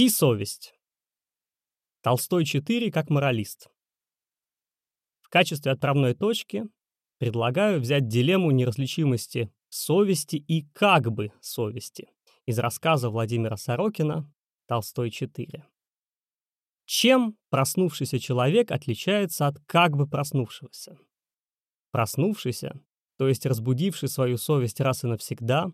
Си-совесть. Толстой 4 как моралист. В качестве отправной точки предлагаю взять дилемму неразличимости совести и как бы совести из рассказа Владимира Сорокина «Толстой 4». Чем проснувшийся человек отличается от как бы проснувшегося? Проснувшийся, то есть разбудивший свою совесть раз и навсегда,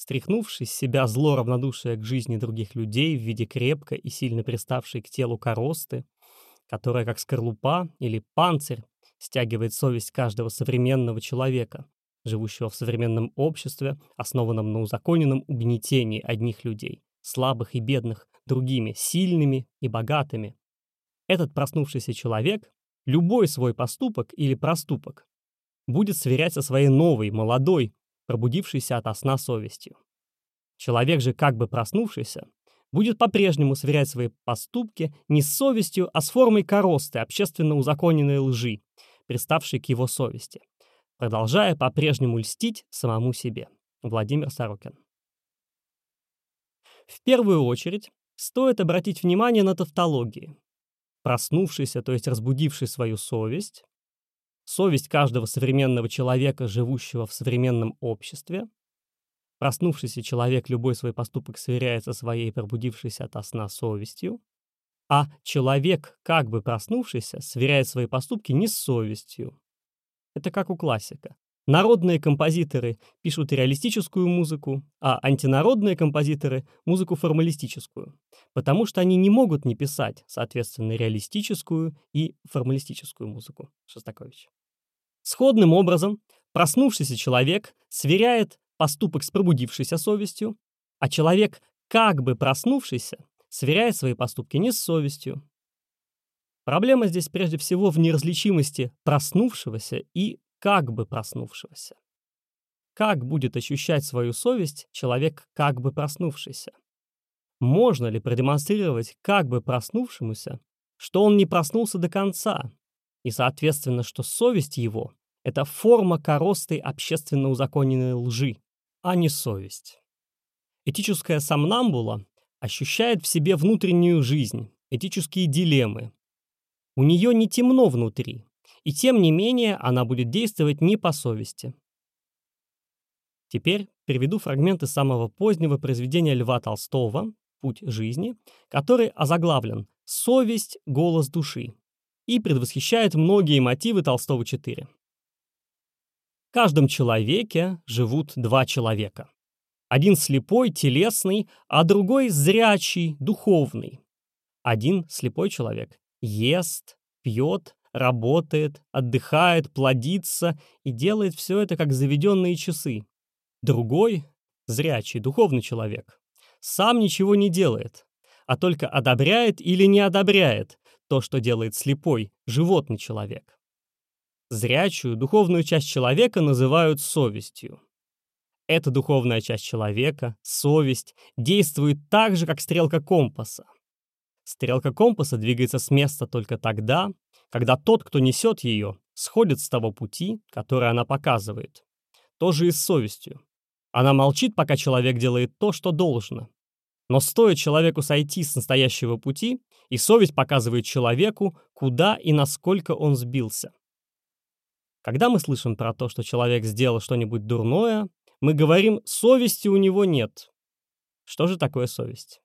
стряхнувший с себя зло равнодушие к жизни других людей в виде крепко и сильно приставшей к телу коросты, которая как скорлупа или панцирь стягивает совесть каждого современного человека, живущего в современном обществе, основанном на узаконенном угнетении одних людей, слабых и бедных, другими, сильными и богатыми. Этот проснувшийся человек любой свой поступок или проступок будет сверять со своей новой, молодой, пробудившийся ото сна совестью. Человек же, как бы проснувшийся, будет по-прежнему сверять свои поступки не с совестью, а с формой коросты, общественно узаконенной лжи, приставшей к его совести, продолжая по-прежнему льстить самому себе. Владимир Сорокин. В первую очередь стоит обратить внимание на тавтологии. Проснувшийся, то есть разбудивший свою совесть, совесть каждого современного человека, живущего в современном обществе. Проснувшийся человек любой свой поступок сверяет со своей пробудившейся от сна совестью, а человек, как бы проснувшийся, сверяет свои поступки не с совестью. Это как у классика. Народные композиторы пишут реалистическую музыку, а антинародные композиторы — музыку формалистическую, потому что они не могут не писать, соответственно, реалистическую и формалистическую музыку. Шостакович. Сходным образом, проснувшийся человек сверяет поступок с пробудившейся совестью, а человек, как бы проснувшийся, сверяет свои поступки не с совестью. Проблема здесь прежде всего в неразличимости проснувшегося и как бы проснувшегося. Как будет ощущать свою совесть человек, как бы проснувшийся? Можно ли продемонстрировать как бы проснувшемуся, что он не проснулся до конца, и, соответственно, что совесть его — это форма коросты общественно узаконенной лжи, а не совесть. Этическая сомнамбула ощущает в себе внутреннюю жизнь, этические дилеммы. У нее не темно внутри, и тем не менее она будет действовать не по совести. Теперь приведу фрагменты самого позднего произведения Льва Толстого «Путь жизни», который озаглавлен «Совесть. Голос души» и предвосхищает многие мотивы Толстого 4. В каждом человеке живут два человека. Один слепой, телесный, а другой зрячий, духовный. Один слепой человек ест, пьет, работает, отдыхает, плодится и делает все это как заведенные часы. Другой, зрячий, духовный человек, сам ничего не делает, а только одобряет или не одобряет, то, что делает слепой, животный человек. Зрячую, духовную часть человека называют совестью. Эта духовная часть человека, совесть, действует так же, как стрелка компаса. Стрелка компаса двигается с места только тогда, когда тот, кто несет ее, сходит с того пути, который она показывает. То же и с совестью. Она молчит, пока человек делает то, что должно. Но стоит человеку сойти с настоящего пути, и совесть показывает человеку, куда и насколько он сбился. Когда мы слышим про то, что человек сделал что-нибудь дурное, мы говорим, совести у него нет. Что же такое совесть?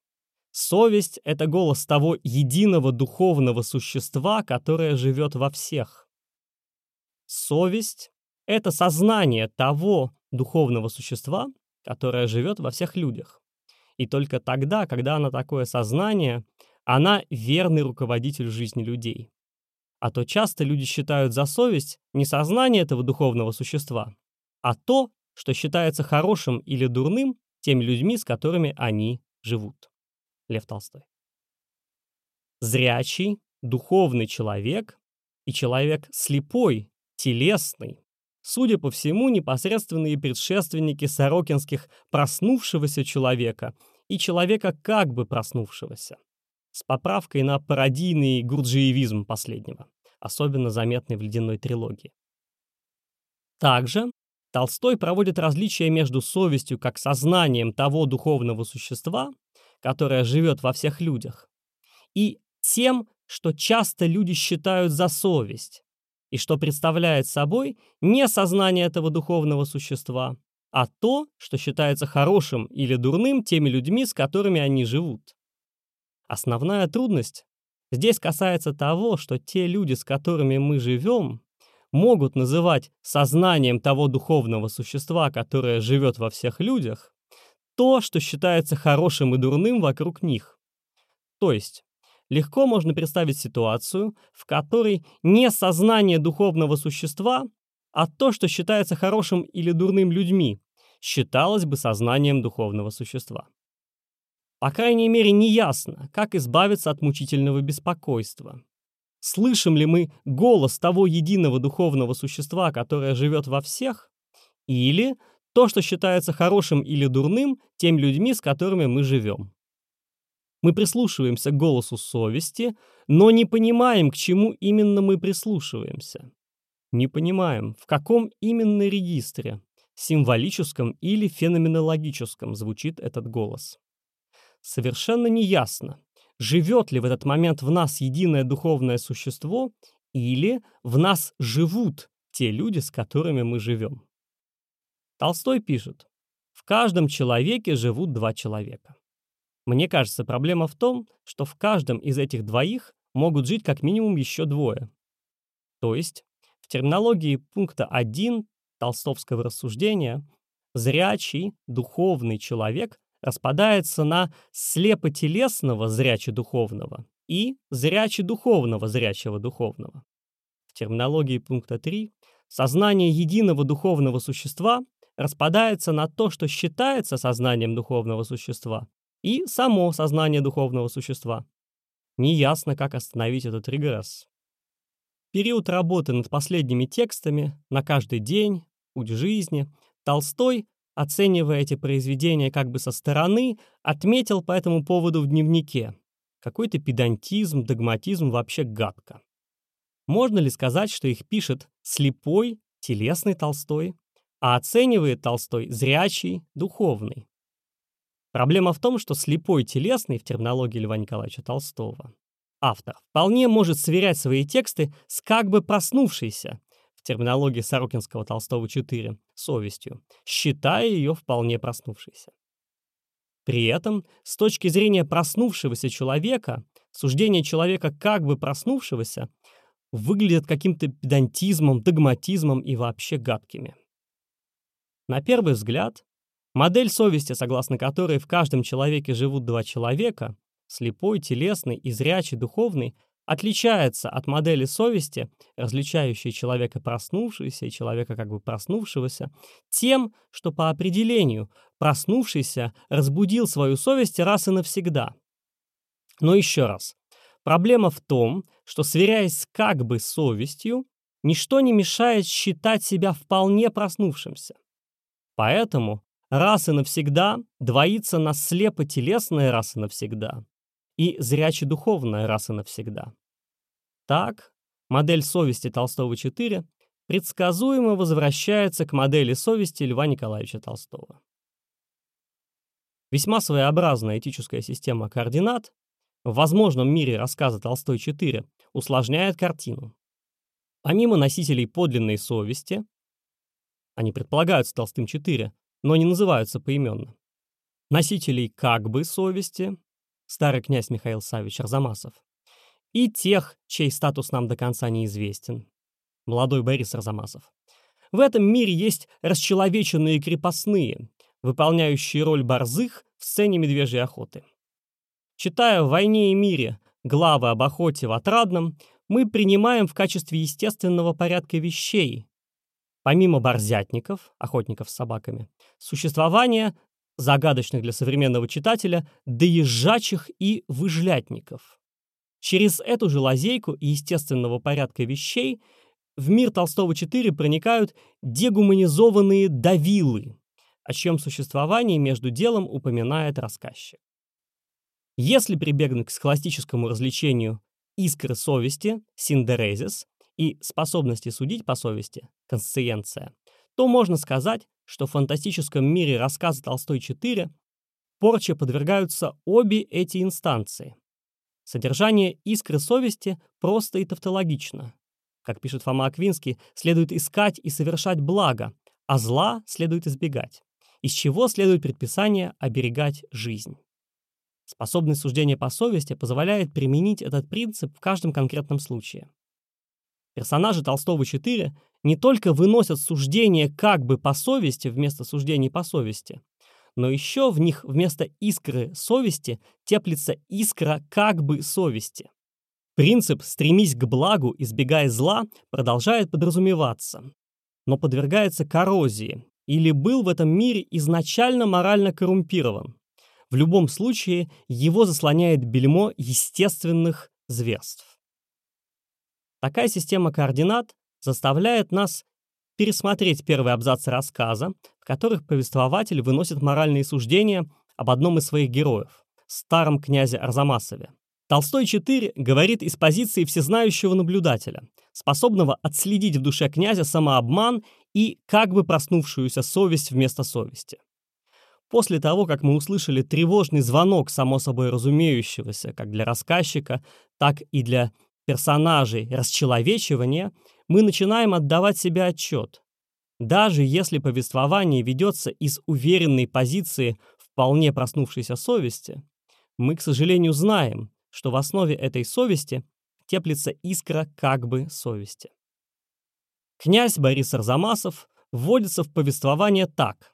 Совесть — это голос того единого духовного существа, которое живет во всех. Совесть — это сознание того духовного существа, которое живет во всех людях. И только тогда, когда она такое сознание, она верный руководитель жизни людей. А то часто люди считают за совесть не сознание этого духовного существа, а то, что считается хорошим или дурным теми людьми, с которыми они живут. Лев Толстой. Зрячий, духовный человек и человек слепой, телесный, судя по всему, непосредственные предшественники сорокинских проснувшегося человека и человека как бы проснувшегося с поправкой на пародийный гурджиевизм последнего, особенно заметный в «Ледяной трилогии». Также Толстой проводит различия между совестью как сознанием того духовного существа, которая живет во всех людях, и тем, что часто люди считают за совесть, и что представляет собой не сознание этого духовного существа, а то, что считается хорошим или дурным теми людьми, с которыми они живут. Основная трудность здесь касается того, что те люди, с которыми мы живем, могут называть сознанием того духовного существа, которое живет во всех людях, то, что считается хорошим и дурным вокруг них. То есть, легко можно представить ситуацию, в которой не сознание духовного существа, а то, что считается хорошим или дурным людьми, считалось бы сознанием духовного существа. По крайней мере, неясно, как избавиться от мучительного беспокойства. Слышим ли мы голос того единого духовного существа, которое живет во всех, или то, что считается хорошим или дурным теми людьми, с которыми мы живем. Мы прислушиваемся к голосу совести, но не понимаем, к чему именно мы прислушиваемся. Не понимаем, в каком именно регистре, символическом или феноменологическом, звучит этот голос. Совершенно неясно, живет ли в этот момент в нас единое духовное существо или в нас живут те люди, с которыми мы живем. Толстой пишет, в каждом человеке живут два человека. Мне кажется, проблема в том, что в каждом из этих двоих могут жить как минимум еще двое. То есть, в терминологии пункта 1 толстовского рассуждения, зрячий, духовный человек распадается на слепотелесного зряче-духовного и зряче-духовного зрячего-духовного. В терминологии пункта 3 сознание единого духовного существа распадается на то, что считается сознанием духовного существа, и само сознание духовного существа. Неясно, как остановить этот регресс. Период работы над последними текстами на каждый день, путь жизни, Толстой, оценивая эти произведения как бы со стороны, отметил по этому поводу в дневнике. Какой-то педантизм, догматизм вообще гадко. Можно ли сказать, что их пишет слепой, телесный Толстой, а оценивает Толстой зрячий, духовный. Проблема в том, что слепой телесный в терминологии Льва Николаевича Толстого автор вполне может сверять свои тексты с как бы проснувшейся терминологии Сорокинского Толстого 4 совестью, считая ее вполне проснувшейся. При этом, с точки зрения проснувшегося человека, суждение человека как бы проснувшегося выглядит каким-то педантизмом, догматизмом и вообще гадкими. На первый взгляд, модель совести, согласно которой в каждом человеке живут два человека, слепой, телесный и зрячий, духовный, отличается от модели совести, различающей человека проснувшегося и человека как бы проснувшегося, тем, что по определению проснувшийся разбудил свою совесть раз и навсегда. Но еще раз, проблема в том, что сверяясь как бы совестью, ничто не мешает считать себя вполне проснувшимся. Поэтому раз и навсегда двоится на слепо-телесная раз и навсегда и зряче-духовная раз и навсегда. Так, модель совести Толстого 4 предсказуемо возвращается к модели совести Льва Николаевича Толстого. Весьма своеобразная этическая система координат в возможном мире рассказа Толстой 4 усложняет картину. Помимо носителей подлинной совести, они предполагаются Толстым 4, но не называются поименно. Носителей как бы совести, старый князь Михаил Савич Арзамасов, и тех, чей статус нам до конца неизвестен, молодой Борис Арзамасов. В этом мире есть расчеловеченные крепостные, выполняющие роль борзых в сцене медвежьей охоты. Читая «В войне и мире» главы об охоте в Отрадном, мы принимаем в качестве естественного порядка вещей помимо борзятников, охотников с собаками, существование загадочных для современного читателя доезжачих и выжлятников. Через эту же лазейку естественного порядка вещей в мир Толстого 4 проникают дегуманизованные давилы, о чьем существовании между делом упоминает рассказчик. Если прибегнуть к схоластическому развлечению искры совести, синдерезис, и способности судить по совести, консциенция, то можно сказать, что в фантастическом мире рассказа Толстой 4 порче подвергаются обе эти инстанции. Содержание искры совести просто и тавтологично. Как пишет Фома Аквинский, следует искать и совершать благо, а зла следует избегать, из чего следует предписание оберегать жизнь. Способность суждения по совести позволяет применить этот принцип в каждом конкретном случае. Персонажи Толстого 4 не только выносят суждение как бы по совести вместо суждений по совести, но еще в них вместо искры совести теплится искра как бы совести. Принцип «стремись к благу, избегая зла» продолжает подразумеваться, но подвергается коррозии или был в этом мире изначально морально коррумпирован. В любом случае его заслоняет бельмо естественных зверств. Такая система координат заставляет нас пересмотреть первый абзац рассказа, в которых повествователь выносит моральные суждения об одном из своих героев, старом князе Арзамасове. Толстой 4 говорит из позиции всезнающего наблюдателя, способного отследить в душе князя самообман и как бы проснувшуюся совесть вместо совести. После того, как мы услышали тревожный звонок, само собой разумеющегося, как для рассказчика, так и для персонажей расчеловечивания, мы начинаем отдавать себе отчет. Даже если повествование ведется из уверенной позиции вполне проснувшейся совести, мы, к сожалению, знаем, что в основе этой совести теплится искра как бы совести. Князь Борис Арзамасов вводится в повествование так.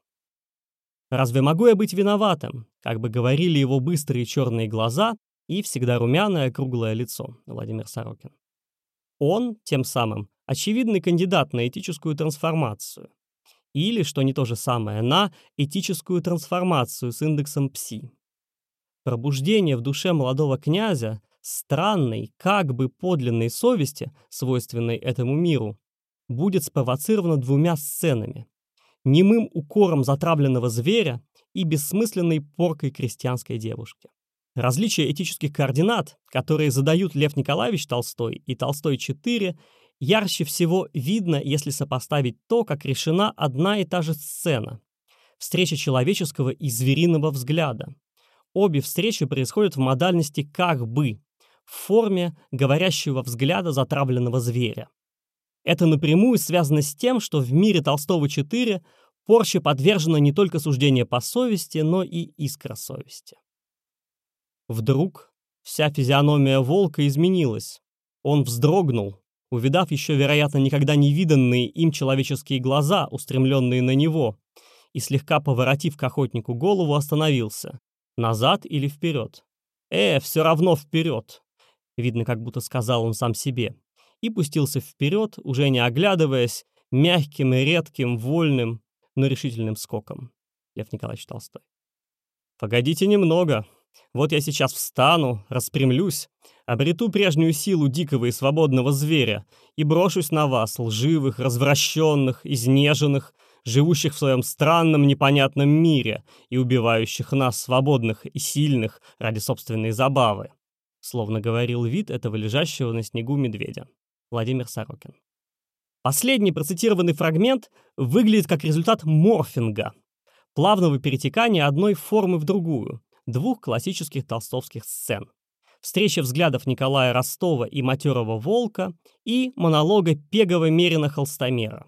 «Разве могу я быть виноватым?» как бы говорили его быстрые черные глаза и всегда румяное круглое лицо Владимир Сорокин. Он, тем самым, очевидный кандидат на этическую трансформацию. Или, что не то же самое, на этическую трансформацию с индексом ПСИ. Пробуждение в душе молодого князя странной, как бы подлинной совести, свойственной этому миру, будет спровоцировано двумя сценами. Немым укором затравленного зверя и бессмысленной поркой крестьянской девушки. Различие этических координат, которые задают Лев Николаевич Толстой и Толстой 4, ярче всего видно, если сопоставить то, как решена одна и та же сцена – встреча человеческого и звериного взгляда. Обе встречи происходят в модальности «как бы», в форме говорящего взгляда затравленного зверя. Это напрямую связано с тем, что в мире Толстого 4 порче подвержена не только суждение по совести, но и искра совести. Вдруг вся физиономия волка изменилась. Он вздрогнул, увидав еще, вероятно, никогда не виданные им человеческие глаза, устремленные на него, и слегка поворотив к охотнику голову, остановился. Назад или вперед? «Э, все равно вперед!» Видно, как будто сказал он сам себе. И пустился вперед, уже не оглядываясь, мягким и редким, вольным, но решительным скоком. Лев Николаевич Толстой. «Погодите немного», вот я сейчас встану, распрямлюсь, обрету прежнюю силу дикого и свободного зверя и брошусь на вас, лживых, развращенных, изнеженных, живущих в своем странном непонятном мире и убивающих нас, свободных и сильных, ради собственной забавы», словно говорил вид этого лежащего на снегу медведя. Владимир Сорокин. Последний процитированный фрагмент выглядит как результат морфинга, плавного перетекания одной формы в другую, двух классических толстовских сцен. Встреча взглядов Николая Ростова и матерого волка и монолога Пегова-Мерина-Холстомера.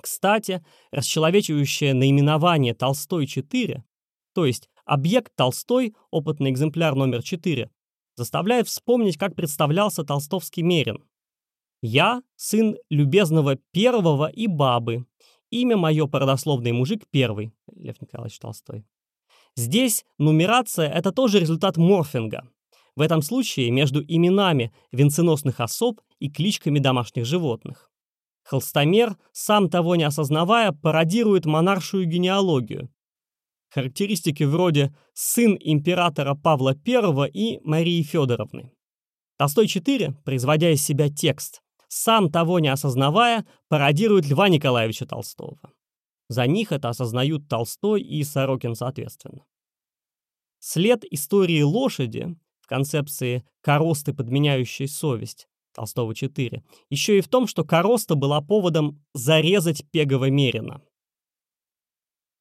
Кстати, расчеловечивающее наименование «Толстой-4», то есть объект Толстой, опытный экземпляр номер 4, заставляет вспомнить, как представлялся толстовский Мерин. «Я – сын любезного первого и бабы. Имя мое – породословный мужик первый» Лев Николаевич Толстой. Здесь нумерация – это тоже результат морфинга. В этом случае между именами венценосных особ и кличками домашних животных. Холстомер, сам того не осознавая, пародирует монаршую генеалогию. Характеристики вроде «сын императора Павла I и Марии Федоровны». Толстой 4, производя из себя текст, сам того не осознавая, пародирует Льва Николаевича Толстого. За них это осознают Толстой и Сорокин соответственно. След истории лошади в концепции коросты, подменяющей совесть, Толстого 4, еще и в том, что короста была поводом зарезать Пегова Мерина.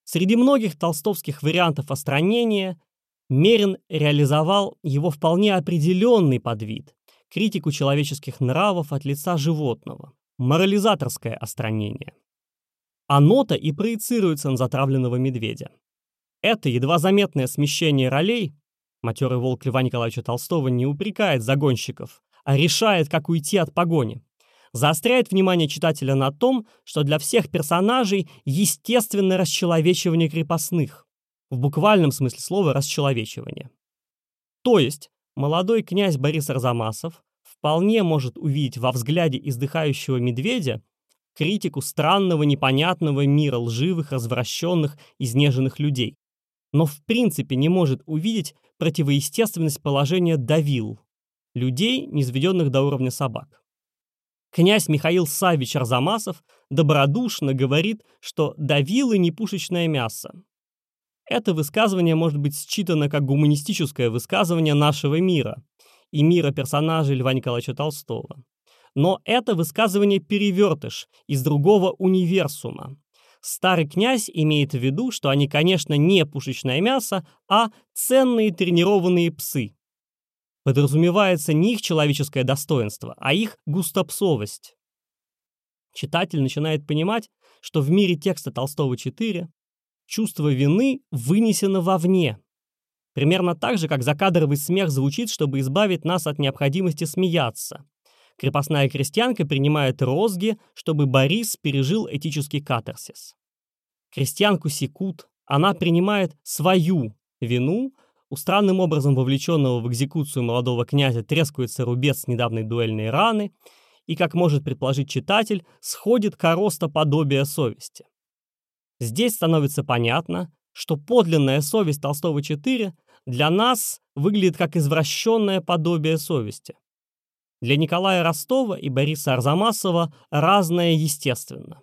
Среди многих толстовских вариантов остранения Мерин реализовал его вполне определенный подвид – критику человеческих нравов от лица животного, морализаторское остранение. Оно-то и проецируется на затравленного медведя. Это едва заметное смещение ролей матерый волк Льва Николаевича Толстого не упрекает загонщиков, а решает, как уйти от погони. Заостряет внимание читателя на том, что для всех персонажей естественное расчеловечивание крепостных. В буквальном смысле слова расчеловечивание. То есть молодой князь Борис Арзамасов вполне может увидеть во взгляде издыхающего медведя критику странного непонятного мира лживых, развращенных, изнеженных людей, но в принципе не может увидеть противоестественность положения давил, людей, низведенных до уровня собак. Князь Михаил Савич Арзамасов добродушно говорит, что давилы не пушечное мясо. Это высказывание может быть считано как гуманистическое высказывание нашего мира и мира персонажей Льва Николаевича Толстого. Но это высказывание перевертыш из другого универсума, Старый князь имеет в виду, что они, конечно, не пушечное мясо, а ценные тренированные псы. Подразумевается не их человеческое достоинство, а их густопсовость. Читатель начинает понимать, что в мире текста Толстого 4 чувство вины вынесено вовне. Примерно так же, как закадровый смех звучит, чтобы избавить нас от необходимости смеяться. Крепостная крестьянка принимает розги, чтобы Борис пережил этический катарсис. Крестьянку секут, она принимает свою вину, у странным образом вовлеченного в экзекуцию молодого князя трескается рубец с недавней дуэльной раны, и, как может предположить читатель, сходит короста подобия совести. Здесь становится понятно, что подлинная совесть Толстого 4 для нас выглядит как извращенное подобие совести. Для Николая Ростова и Бориса Арзамасова разное естественно.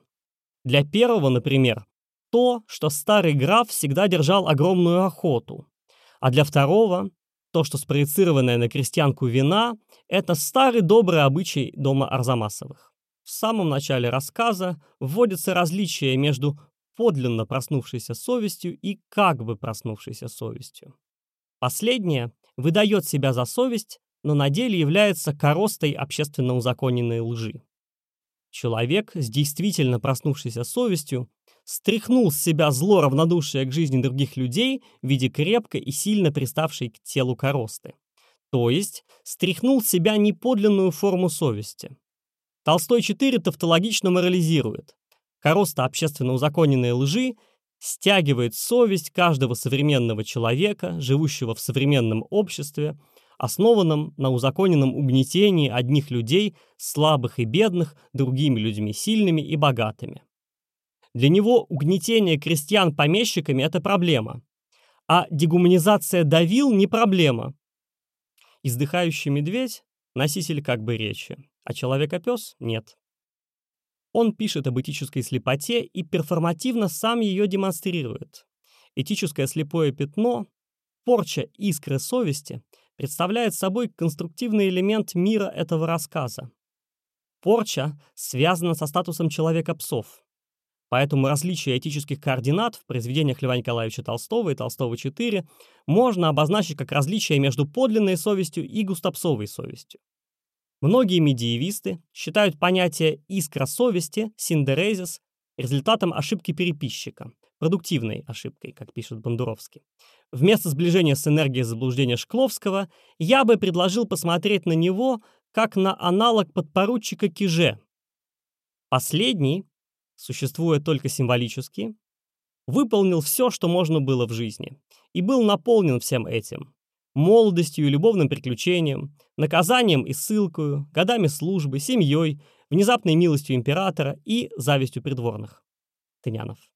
Для первого, например, то, что старый граф всегда держал огромную охоту, а для второго то, что спроецированное на крестьянку вина, это старый добрый обычай дома Арзамасовых. В самом начале рассказа вводится различие между подлинно проснувшейся совестью и как бы проснувшейся совестью. Последнее выдает себя за совесть но на деле является коростой общественно узаконенной лжи. Человек с действительно проснувшейся совестью стряхнул с себя зло равнодушие к жизни других людей в виде крепко и сильно приставшей к телу коросты. То есть стряхнул с себя неподлинную форму совести. Толстой 4 тавтологично морализирует. Короста общественно узаконенной лжи стягивает совесть каждого современного человека, живущего в современном обществе, основанном на узаконенном угнетении одних людей, слабых и бедных, другими людьми сильными и богатыми. Для него угнетение крестьян помещиками – это проблема, а дегуманизация давил – не проблема. Издыхающий медведь – носитель как бы речи, а человека-пес – нет. Он пишет об этической слепоте и перформативно сам ее демонстрирует. Этическое слепое пятно, порча искры совести – представляет собой конструктивный элемент мира этого рассказа. Порча связана со статусом человека-псов. Поэтому различие этических координат в произведениях Льва Николаевича Толстого и Толстого 4 можно обозначить как различие между подлинной совестью и густопсовой совестью. Многие медиевисты считают понятие «искра совести» синдерезис результатом ошибки переписчика, продуктивной ошибкой, как пишет Бандуровский. Вместо сближения с энергией заблуждения Шкловского я бы предложил посмотреть на него как на аналог подпоручика Киже. Последний, существуя только символически, выполнил все, что можно было в жизни, и был наполнен всем этим – молодостью и любовным приключением, наказанием и ссылкою, годами службы, семьей, внезапной милостью императора и завистью придворных. Тынянов.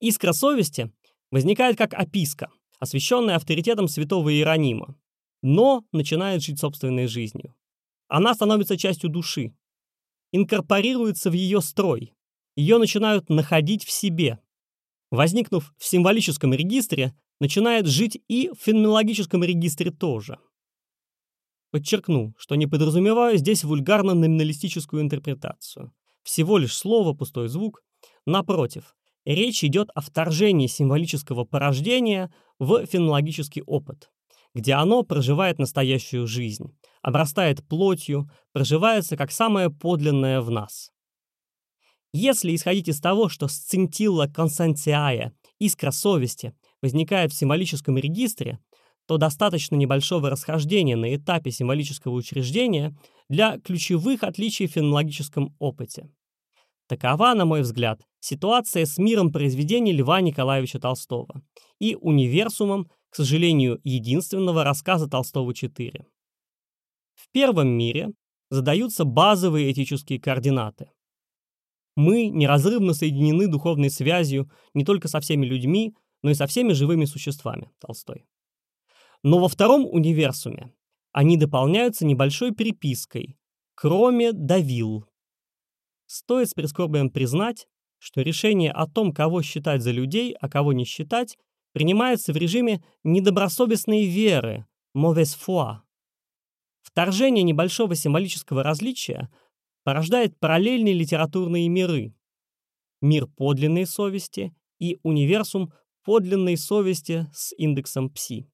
Искра совести возникает как описка, освященная авторитетом святого Иеронима, но начинает жить собственной жизнью. Она становится частью души, инкорпорируется в ее строй, ее начинают находить в себе. Возникнув в символическом регистре, начинает жить и в феноменологическом регистре тоже. Подчеркну, что не подразумеваю здесь вульгарно-номиналистическую интерпретацию. Всего лишь слово, пустой звук. Напротив, речь идет о вторжении символического порождения в фенологический опыт, где оно проживает настоящую жизнь, обрастает плотью, проживается как самое подлинное в нас. Если исходить из того, что сцинтилла консентиая, искра совести, возникает в символическом регистре, то достаточно небольшого расхождения на этапе символического учреждения для ключевых отличий в фенологическом опыте. Такова, на мой взгляд, ситуация с миром произведений Льва Николаевича Толстого и универсумом, к сожалению, единственного рассказа Толстого 4. В первом мире задаются базовые этические координаты. Мы неразрывно соединены духовной связью не только со всеми людьми, но и со всеми живыми существами, Толстой. Но во втором универсуме они дополняются небольшой перепиской, кроме давил. Стоит с прискорбием признать, что решение о том, кого считать за людей, а кого не считать, принимается в режиме недобросовестной веры, mauvaise foi. Вторжение небольшого символического различия порождает параллельные литературные миры. Мир подлинной совести и универсум подлинной совести с индексом пси.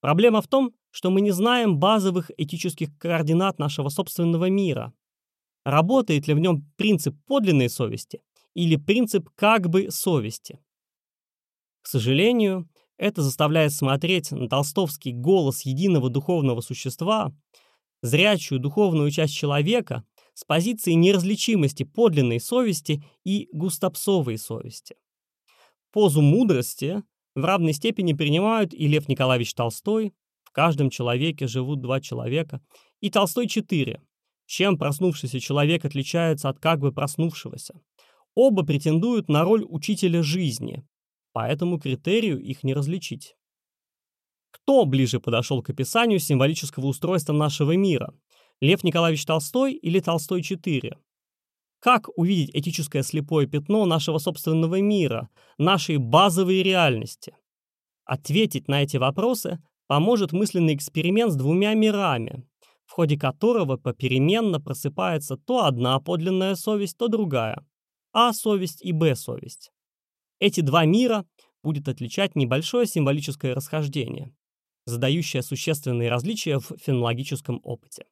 Проблема в том, что мы не знаем базовых этических координат нашего собственного мира. Работает ли в нем принцип подлинной совести или принцип как бы совести? К сожалению, это заставляет смотреть на толстовский голос единого духовного существа, зрячую духовную часть человека с позиции неразличимости подлинной совести и густопсовой совести. Позу мудрости в равной степени принимают и Лев Николаевич Толстой, в каждом человеке живут два человека, и Толстой четыре. Чем проснувшийся человек отличается от как бы проснувшегося? Оба претендуют на роль учителя жизни, по этому критерию их не различить. Кто ближе подошел к описанию символического устройства нашего мира? Лев Николаевич Толстой или Толстой 4? Как увидеть этическое слепое пятно нашего собственного мира, нашей базовой реальности? Ответить на эти вопросы поможет мысленный эксперимент с двумя мирами, в ходе которого попеременно просыпается то одна подлинная совесть, то другая. А-совесть и Б-совесть. Эти два мира будет отличать небольшое символическое расхождение, задающее существенные различия в фенологическом опыте.